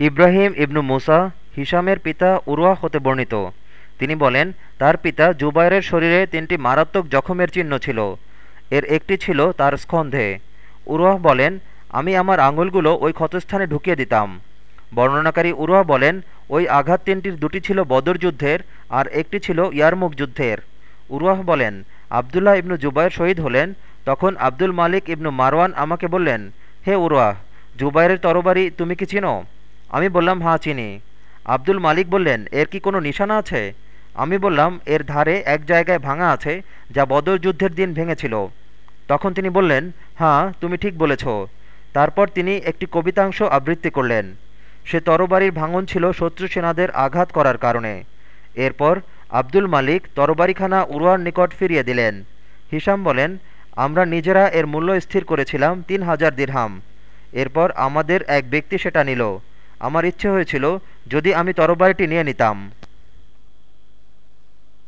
ইব্রাহিম ইবনু মুসা হিসামের পিতা উরওয়াহ হতে বর্ণিত। তিনি বলেন, তার পিতা জুবাইরের শরীরে তিনটি মারাত্মক জখমের চিহ্ন ছিল। এর একটি ছিল তার স্কন্ধে। উরওয়াহ বলেন, আমি আমার আঙুলগুলো ওই ক্ষতস্থানে ঢুকিয়ে দিতাম। বর্ণনাকারী উরওয়াহ বলেন, ওই আঘাত তিনটির দুটি ছিল বদর যুদ্ধের আর একটি ছিল ইয়ারমুক যুদ্ধের। উরওয়াহ বলেন, আবদুল্লাহ ইবনু জুবায়ের শহীদ হলেন, তখন আব্দুল মালিক ইবনু মারওয়ান আমাকে বললেন, হে উরওয়াহ, জুবাইরের তরবারি তুমি কি চিনো? আমি বললাম হাঁ চিনি। আব্দুল মালিক বললেন, এর কি কোনো নিশানা আছে? আমি বললাম, এর ধারে এক জায়গায় ভাঙা আছে, যা বদর যুদ্ধের দিন ভেঙেছিল। তখন তিনি বললেন হাঁ তুমি ঠিক বলেছ। তারপর তিনি একটি কবিতাংশ আবৃত্তি করলেন। সে তরবারির ভাঙন ছিল শত্রু সেনাদের আঘাত করার কারণে। এরপর আব্দুল মালিক তরবারিখানা উরওয়ার নিকট ফিরিয়ে দিলেন। হিসাম বলেন, আমরা নিজেরা এর মূল্য স্থির করেছিলাম তিন হাজার দিরহাম। এরপর আমাদের এক ব্যক্তি সেটা নিল। আমার ইচ্ছে হয়েছিল যদি আমি তরবারিটি নিয়ে নিতাম।